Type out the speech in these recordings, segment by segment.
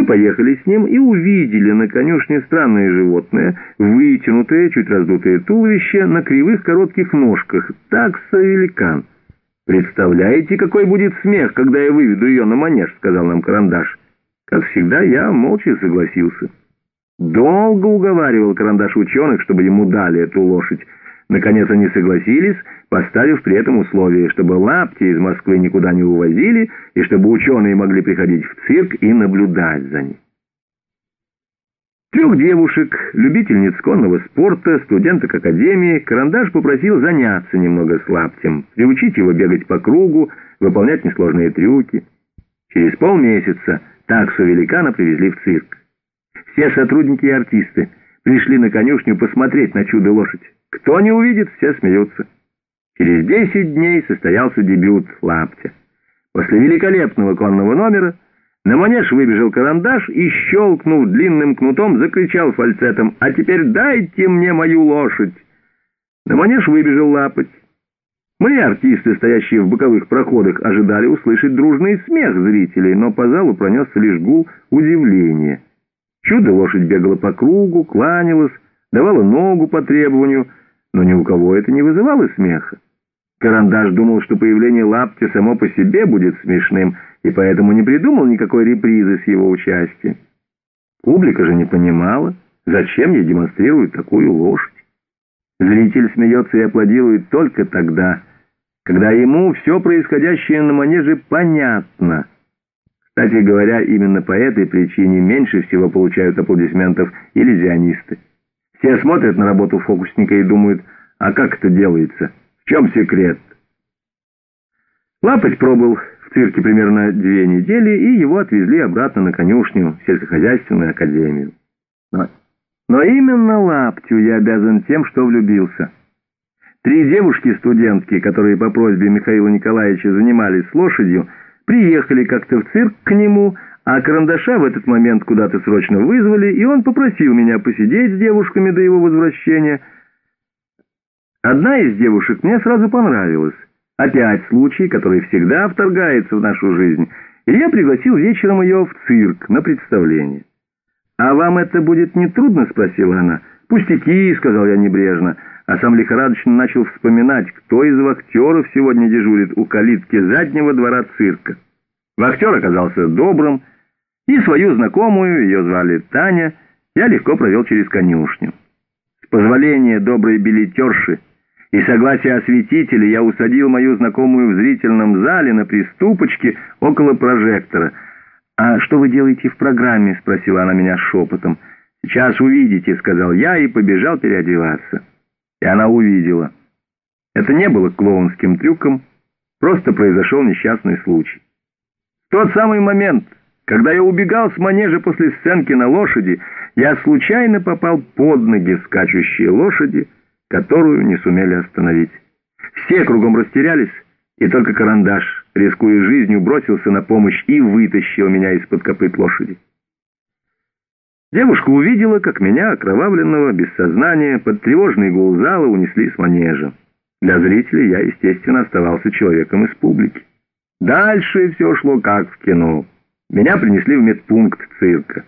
Мы поехали с ним и увидели на конюшне странное животное, вытянутое, чуть раздутое туловище, на кривых коротких ножках, такса-великан. «Представляете, какой будет смех, когда я выведу ее на манеж», — сказал нам Карандаш. Как всегда, я молча согласился. Долго уговаривал Карандаш ученых, чтобы ему дали эту лошадь. Наконец они согласились, поставив при этом условие, чтобы лапти из Москвы никуда не увозили, и чтобы ученые могли приходить в цирк и наблюдать за ним. Трех девушек, любительниц конного спорта, студенток академии, Карандаш попросил заняться немного с лаптем, приучить его бегать по кругу, выполнять несложные трюки. Через полмесяца таксу великана привезли в цирк. Все сотрудники и артисты пришли на конюшню посмотреть на чудо-лошадь. Кто не увидит, все смеются. Через десять дней состоялся дебют лаптя. После великолепного конного номера на манеж выбежал карандаш и, щелкнув длинным кнутом, закричал фальцетом «А теперь дайте мне мою лошадь!» На манеж выбежал лапоть. Мы, артисты, стоящие в боковых проходах, ожидали услышать дружный смех зрителей, но по залу пронесся лишь гул удивления. Чудо-лошадь бегала по кругу, кланялась, давала ногу по требованию, но ни у кого это не вызывало смеха. Карандаш думал, что появление лапти само по себе будет смешным, и поэтому не придумал никакой репризы с его участием. Публика же не понимала, зачем ей демонстрируют такую лошадь. Зритель смеется и аплодирует только тогда, когда ему все происходящее на манеже понятно. Кстати говоря, именно по этой причине меньше всего получают аплодисментов иллюзионисты. Все смотрят на работу фокусника и думают, а как это делается? В чем секрет? Лапоть пробыл в цирке примерно две недели, и его отвезли обратно на конюшню в сельскохозяйственную академию. Но, но именно Лаптю я обязан тем, что влюбился. Три девушки-студентки, которые по просьбе Михаила Николаевича занимались с лошадью, приехали как-то в цирк к нему, а Карандаша в этот момент куда-то срочно вызвали, и он попросил меня посидеть с девушками до его возвращения. Одна из девушек мне сразу понравилась. Опять случай, который всегда вторгается в нашу жизнь, и я пригласил вечером ее в цирк на представление. «А вам это будет не трудно?» — спросила она. «Пустяки», — сказал я небрежно, а сам лихорадочно начал вспоминать, кто из актеров сегодня дежурит у калитки заднего двора цирка. Вахтер оказался добрым, и свою знакомую, ее звали Таня, я легко провел через конюшню. С позволения доброй билетерши и согласия осветителя я усадил мою знакомую в зрительном зале на приступочке около прожектора. «А что вы делаете в программе?» — спросила она меня шепотом. «Сейчас увидите», — сказал я и побежал переодеваться. И она увидела. Это не было клоунским трюком, просто произошел несчастный случай. В тот самый момент... Когда я убегал с манежа после сценки на лошади, я случайно попал под ноги скачущей лошади, которую не сумели остановить. Все кругом растерялись, и только карандаш, рискуя жизнью, бросился на помощь и вытащил меня из-под копыт лошади. Девушка увидела, как меня, окровавленного, без сознания, под тревожный гул зала унесли с манежа. Для зрителей я, естественно, оставался человеком из публики. Дальше все шло как в кино. Меня принесли в медпункт цирка.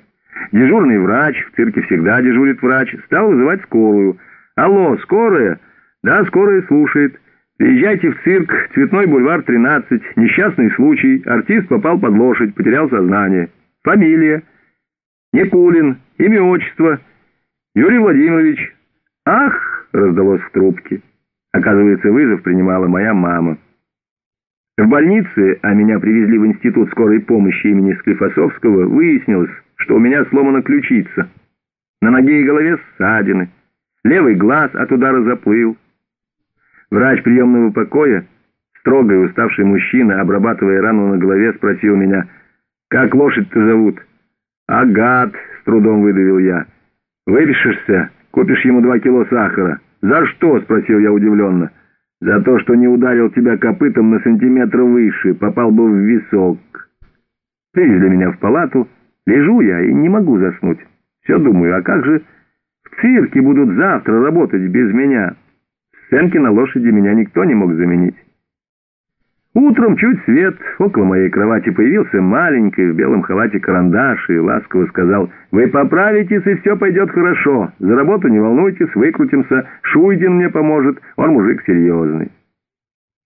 Дежурный врач, в цирке всегда дежурит врач, стал вызывать скорую. «Алло, скорая?» «Да, скорая слушает. Приезжайте в цирк, Цветной бульвар, 13. Несчастный случай. Артист попал под лошадь, потерял сознание. Фамилия?» «Никулин. Имя, отчество?» «Юрий Владимирович». «Ах!» — раздалось в трубке. Оказывается, вызов принимала моя мама. В больнице, а меня привезли в институт скорой помощи имени Склифосовского, выяснилось, что у меня сломана ключица. На ноге и голове ссадины. Левый глаз от удара заплыл. Врач приемного покоя, строгий уставший мужчина, обрабатывая рану на голове, спросил меня, «Как лошадь-то зовут?» «Агат», — с трудом выдавил я. «Выпишешься, купишь ему два кило сахара». «За что?» — спросил я удивленно. За то, что не ударил тебя копытом на сантиметр выше, попал бы в висок. Привезли меня в палату. Лежу я и не могу заснуть. Все думаю, а как же в цирке будут завтра работать без меня? Сценки на лошади меня никто не мог заменить. Утром чуть свет, около моей кровати появился маленький в белом халате карандаш и ласково сказал, «Вы поправитесь, и все пойдет хорошо. За работу не волнуйтесь, выкрутимся. Шуйдин мне поможет, он мужик серьезный».